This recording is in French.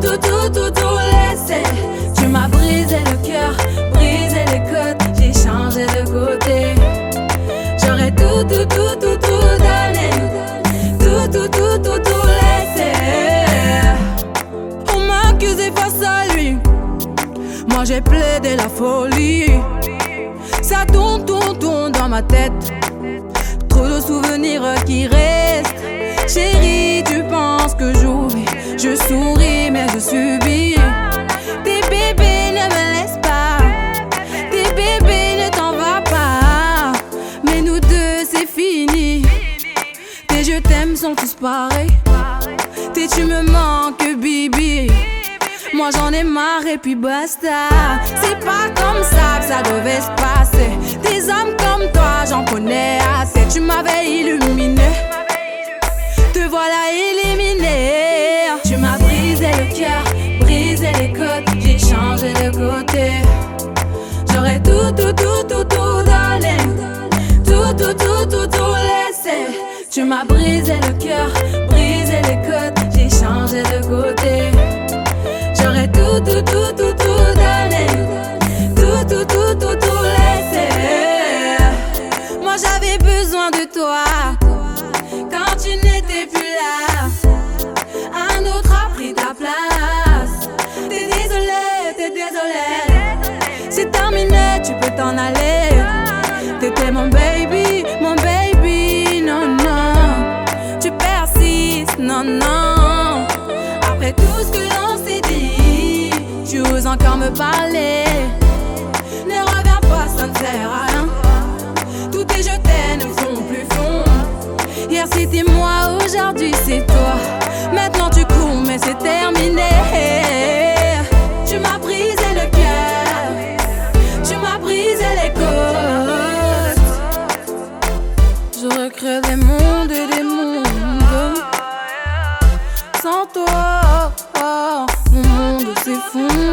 Tout, tout, tout, tout, laissé. Tu m'as brisé le cœur, brisé les côtes, j'ai changé de côté. J'aurais tout, tout, tout, tout, tout donné. Tout, tout, tout, tout, tout laissé. On m'a accusé face à lui. Moi j'ai plaidé la folie. Ça tourne, tourne, tourne dans ma tête. Trop de souvenirs qui restent. Chérie, tu penses que j'oublie? Je souris, sont tous pareils. Tes tu me manques, Bibi. Moi j'en ai marre et puis basta. C'est pas comme ça que ça devait se passer. Des hommes comme toi, j'en connais assez. Tu m'avais illuminé. Te voilà éliminé. Tu m'as brisé le cœur, brisé les côtes. J'ai changé de côté. J'aurais tout, tout, tout, tout, Tu m'as brisé le cœur, brisé les côtes. J'ai changé de côté. J'aurais tout, tout, tout, tout, tout donné. Tout, tout, tout, tout, tout laissé. Moi j'avais besoin de toi. Quand tu n'étais plus là, un autre a pris ta place. T'es désolé, t'es désolé. C'est terminé, tu peux t'en aller. Non. Après tout ce que l'on s'est dit, tu oses encore me parler. flutuou, o oh, oh, oh, mundo se funde.